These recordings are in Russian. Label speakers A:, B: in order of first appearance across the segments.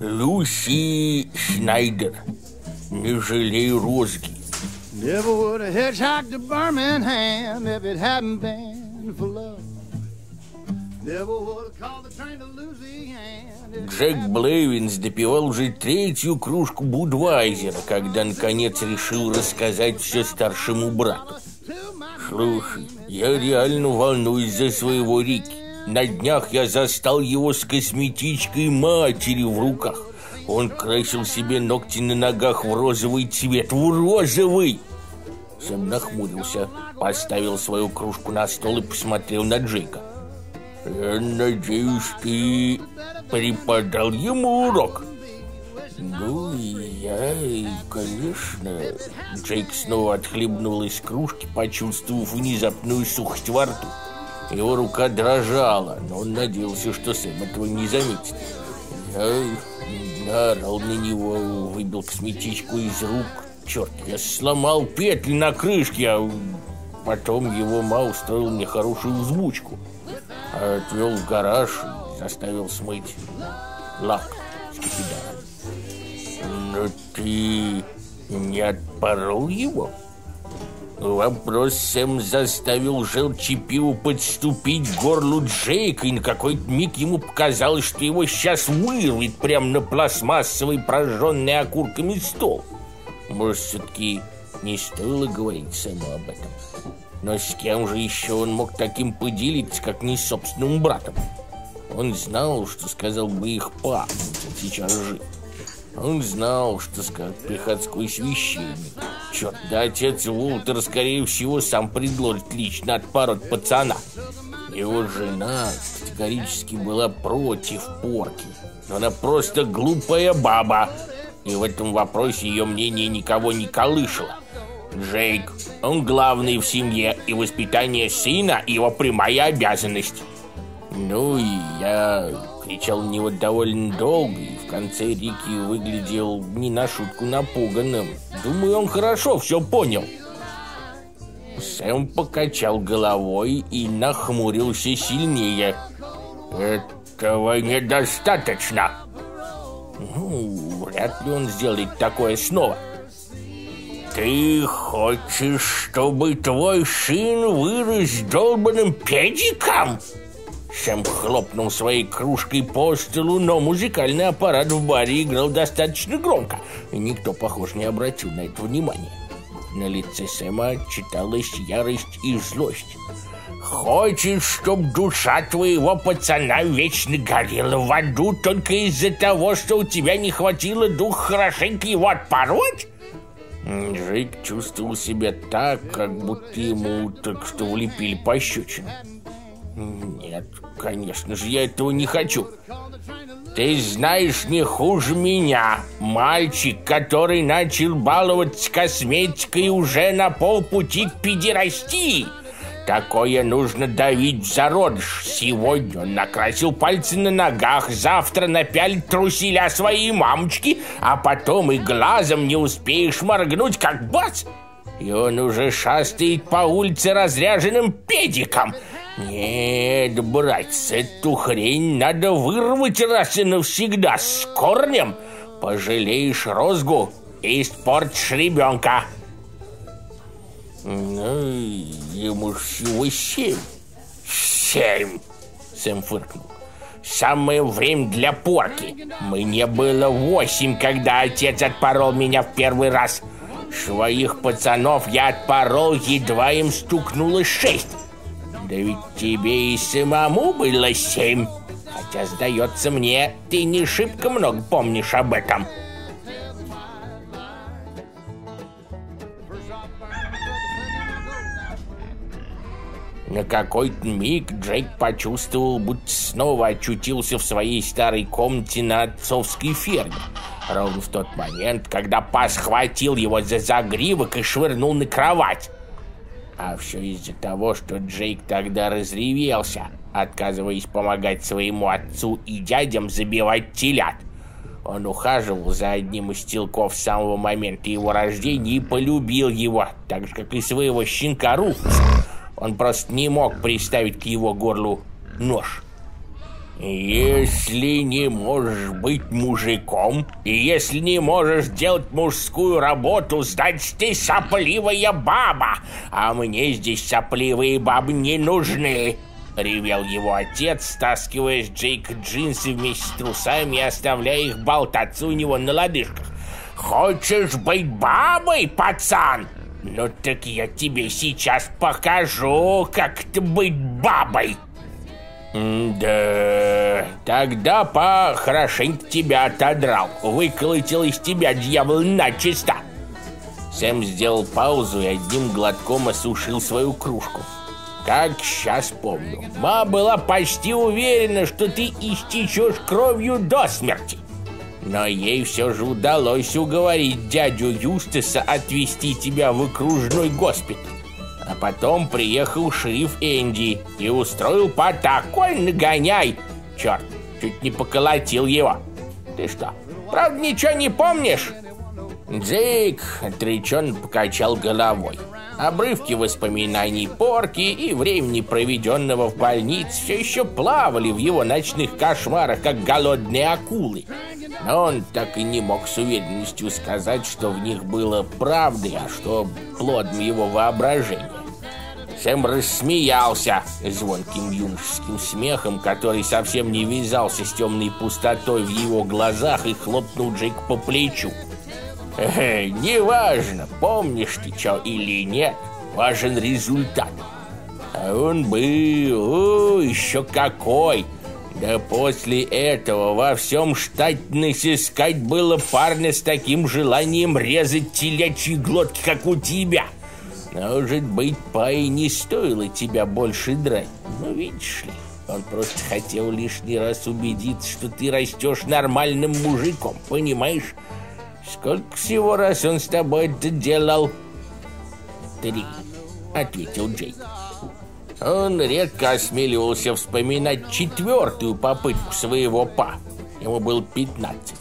A: Люси Шнайдер. Не жалей розги.
B: Never would have hitchhiked to Birmingham if it hadn't been for love.
A: Джек Блейвинс допивал уже третью кружку Будвайзера, когда наконец решил рассказать все старшему брату. Слушай, я реально волнуюсь за своего Рики. На днях я застал его с косметичкой матери в руках. Он красил себе ногти на ногах в розовый цвет. В розовый! Сэм нахмурился, поставил свою кружку на стол и посмотрел на Джейка. «Я надеюсь, ты преподал ему урок?» «Ну, я, конечно...» Джейк снова отхлебнул из кружки, почувствовав внезапную сухость во рту. Его рука дрожала, но он надеялся, что Сэм этого не заметит. Я наорал на него, выбил косметичку из рук. Черт, я сломал петли на крышке, а потом его ма устроил мне хорошую взбучку. А отвел в гараж и заставил смыть лак с кипидаром. Но ты не отпорол его? Вопрос Сэм заставил желчи пиву подступить к горлу Джейка, и на какой-то миг ему показалось, что его сейчас вырвет прямо на пластмассовый прожженный окурками стол. Может, все-таки не стоило говорить Сэму об этом? Но с кем же еще он мог таким поделиться, как не с собственным братом? Он знал, что сказал бы их пап, он сейчас жив. Он знал, что скажет приходской священник. Черт, да отец Уолтер, скорее всего, сам предложит лично отпороть пацана. Его жена категорически была против порки. Но она просто глупая баба. И в этом вопросе ее мнение никого не колышало. Джейк, он главный в семье, и воспитание сына – его прямая обязанность. Ну и я кричал него довольно долго, и в конце Рики выглядел не на шутку напуганным. Думаю, он хорошо все понял. Сэм покачал головой и нахмурился сильнее. Этого недостаточно. Ну, вряд ли он сделает такое снова. Ты хочешь, чтобы твой сын вырос долбанным педиком? Сэм хлопнул своей кружкой по столу, но музыкальный аппарат в баре играл достаточно громко, и никто, похоже, не обратил на это внимания. На лице Сэма читалась ярость и злость. «Хочешь, чтоб душа твоего пацана вечно горела в аду только из-за того, что у тебя не хватило дух хорошенько его отпороть?» Джейк чувствовал себя так, как будто ему только что влепили пощечину. Нет, конечно же, я этого не хочу. Ты знаешь не хуже меня. Мальчик, который начал баловаться косметикой уже на полпути к педерастии. Такое нужно давить в зародыш. Сегодня он накрасил пальцы на ногах, завтра напялит труселя своей мамочки, а потом и глазом не успеешь моргнуть, как бац! И он уже шастает по улице разряженным педиком. Нет, братец, эту хрень надо вырвать раз и навсегда с корнем. Пожалеешь розгу и испортишь ребенка. Ну, ему всего семь. Семь, Сэм фыркнул. Самое время для порки. Мне было восемь, когда отец отпорол меня в первый раз. Своих пацанов я отпорол, едва им стукнуло шесть. Да ведь тебе и самому было семь. Хотя, сдается мне, ты не шибко много помнишь об этом. На какой-то миг Джейк почувствовал, будто снова очутился в своей старой комнате на отцовской ферме. Ровно в тот момент, когда пас схватил его за загривок и швырнул на кровать. А все из-за того, что Джейк тогда разревелся, отказываясь помогать своему отцу и дядям забивать телят. Он ухаживал за одним из телков с самого момента его рождения и полюбил его, так же, как и своего щенка Руфуса. Он просто не мог приставить к его горлу нож. Если не можешь быть мужиком, и если не можешь делать мужскую работу, значит ты сопливая баба, а мне здесь сопливые бабы не нужны. Ревел его отец, стаскивая с Джейка джинсы вместе с трусами и оставляя их болтаться у него на лодыжках. «Хочешь быть бабой, пацан? Ну так я тебе сейчас покажу, как ты быть бабой!» «Да, тогда па хорошенько тебя отодрал, выколотил из тебя дьявол начисто!» Сэм сделал паузу и одним глотком осушил свою кружку. Как сейчас помню, ма была почти уверена, что ты истечешь кровью до смерти. Но ей все же удалось уговорить дядю Юстаса отвезти тебя в окружной госпиталь. А потом приехал шериф Энди и устроил по такой нагоняй. Черт, чуть не поколотил его. Ты что, правда ничего не помнишь? Джейк отреченно покачал головой. Обрывки воспоминаний порки и времени, проведенного в больнице, все еще плавали в его ночных кошмарах, как голодные акулы. Но он так и не мог с уверенностью сказать, что в них было правдой, а что плодом его воображения. Сэм рассмеялся звонким юношеским смехом, который совсем не вязался с темной пустотой в его глазах и хлопнул Джейк по плечу. Э, неважно, помнишь ты что или нет, важен результат. А он был, о, еще какой! Да после этого во всем штате насискать было парня с таким желанием резать телячьи глотки, как у тебя. Может быть, Пай не стоило тебя больше драть, но видишь ли, он просто хотел лишний раз убедиться, что ты растешь нормальным мужиком, понимаешь? Сколько всего раз он с тобой это делал? Три, ответил Джейк. Он редко осмеливался вспоминать четвертую попытку своего па. Ему было 15.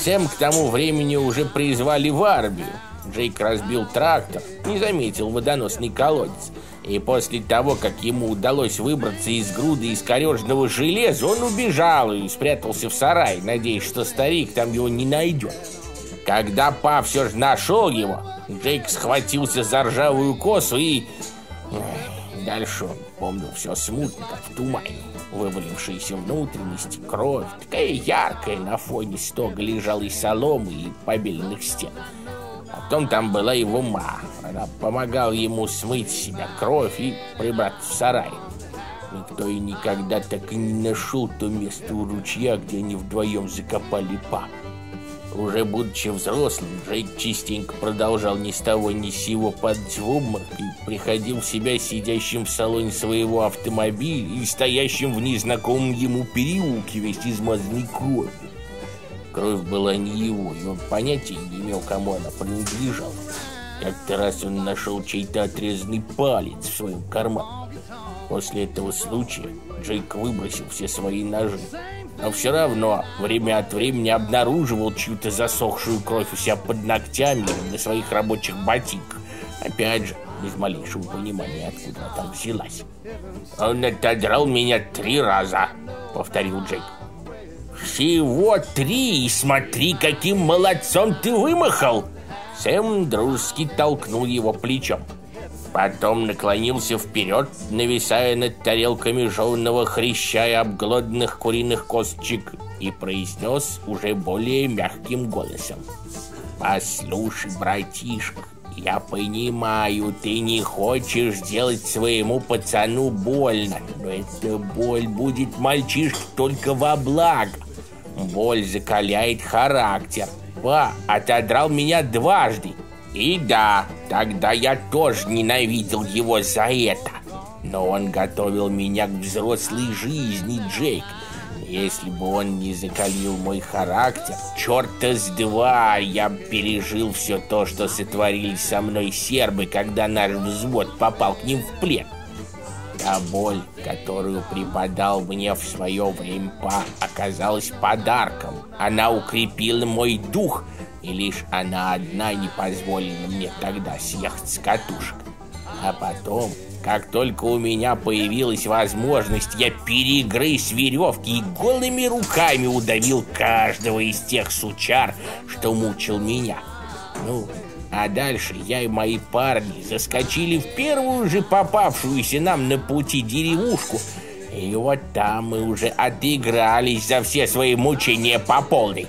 A: Сэм к тому времени уже призвали в армию. Джейк разбил трактор, не заметил водоносный колодец. И после того, как ему удалось выбраться из груды искорежного железа, он убежал и спрятался в сарай, надеясь, что старик там его не найдет. Когда па все же нашел его, Джейк схватился за ржавую косу и... Дальше он помнил все смутно, как в тумане. Вывалившиеся внутренности, кровь, такая яркая на фоне стога лежала из соломы и побеленных стен. Потом там была его ма. Она помогала ему смыть себя кровь и прибраться в сарай. Никто и никогда так и не нашел то место у ручья, где они вдвоем закопали папу. Уже будучи взрослым, Джейк частенько продолжал ни с того ни с сего падать в обморок и приходил в себя сидящим в салоне своего автомобиля и стоящим в незнакомом ему переулке весь измазанный кровью. Кровь была не его, и он понятия не имел, кому она принадлежала. Как-то раз он нашел чей-то отрезанный палец в своем кармане. После этого случая Джейк выбросил все свои ножи но все равно время от времени обнаруживал чью-то засохшую кровь у себя под ногтями на своих рабочих ботинках. Опять же, без малейшего понимания, откуда она там взялась. «Он отодрал меня три раза», — повторил Джейк. «Всего три, смотри, каким молодцом ты вымахал!» Сэм дружески толкнул его плечом. Потом наклонился вперед, нависая над тарелками жеванного хряща и обглоданных куриных косточек, и произнес уже более мягким голосом. «Послушай, братишка, я понимаю, ты не хочешь сделать своему пацану больно, но эта боль будет мальчишке только во благо. Боль закаляет характер. Па отодрал меня дважды, и да, тогда я тоже ненавидел его за это. Но он готовил меня к взрослой жизни, Джейк. Если бы он не закалил мой характер, черта с два я пережил все то, что сотворили со мной сербы, когда наш взвод попал к ним в плен. Та боль, которую преподал мне в свое время оказалась подарком. Она укрепила мой дух — и лишь она одна не позволила мне тогда съехать с катушек. А потом, Как только у меня появилась возможность, я перегрыз веревки и голыми руками удавил каждого из тех сучар, что мучил меня. Ну, а дальше я и мои парни заскочили в первую же попавшуюся нам на пути деревушку, и вот там мы уже отыгрались за все свои мучения по полной.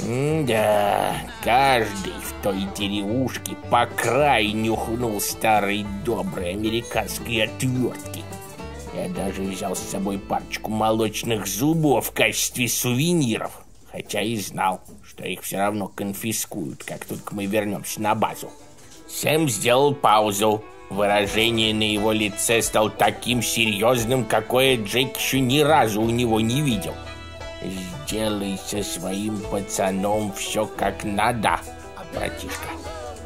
A: да, каждый в той деревушке по краю нюхнул старой доброй американской отвертки. Я даже взял с собой парочку молочных зубов в качестве сувениров, хотя и знал, что их все равно конфискуют, как только мы вернемся на базу. Сэм сделал паузу. Выражение на его лице стало таким серьезным, какое Джейк еще ни разу у него не видел. «Сделай со своим пацаном все как надо, братишка.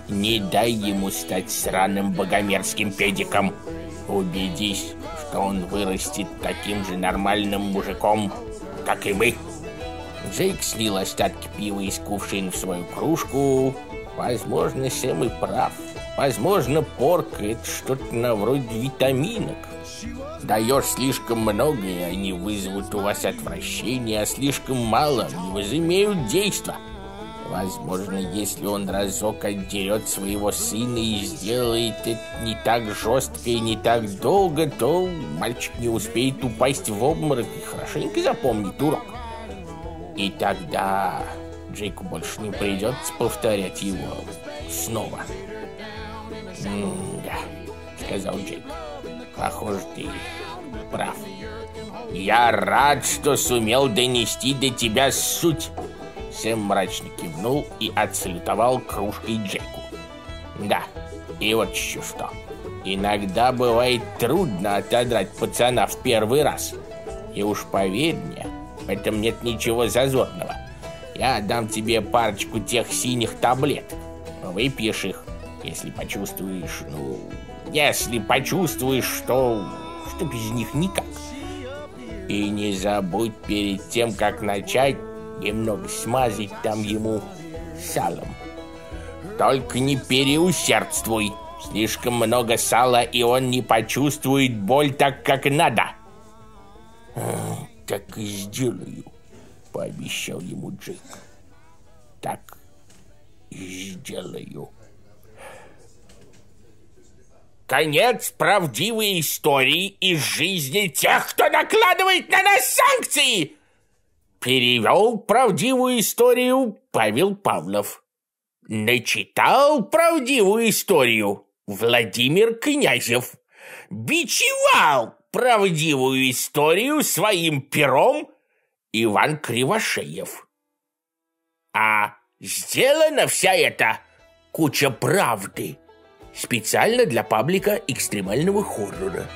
A: Не дай ему стать сраным богомерзким педиком. Убедись, что он вырастет таким же нормальным мужиком, как и мы». Джейк слил остатки пива из кувшина в свою кружку. Возможно, Сэм и прав. Возможно, порк — это что-то на вроде витаминок. Даешь слишком много, и они вызовут у вас отвращение, а слишком мало не возымеют действа. Возможно, если он разок отдерет своего сына и сделает это не так жестко и не так долго, то мальчик не успеет упасть в обморок и хорошенько запомнит урок. И тогда Джейку больше не придется повторять его снова. «Да», — сказал Джейк. «Похоже, ты прав. Я рад, что сумел донести до тебя суть». Сэм мрачно кивнул и отсалютовал кружкой Джейку. «Да, и вот еще что. Иногда бывает трудно отодрать пацана в первый раз. И уж поверь мне, в этом нет ничего зазорного. Я дам тебе парочку тех синих таблеток. Выпьешь их, если почувствуешь, ну, если почувствуешь, что, что без них никак. И не забудь перед тем, как начать, немного смазать там ему салом. Только не переусердствуй. Слишком много сала, и он не почувствует боль так, как надо так и сделаю», — пообещал ему Джейк. «Так и сделаю». Конец правдивой истории из жизни тех, кто накладывает на нас санкции. Перевел правдивую историю Павел Павлов. Начитал правдивую историю Владимир Князев. Бичевал правдивую историю своим пером Иван Кривошеев. А сделана вся эта куча правды специально для паблика экстремального хоррора.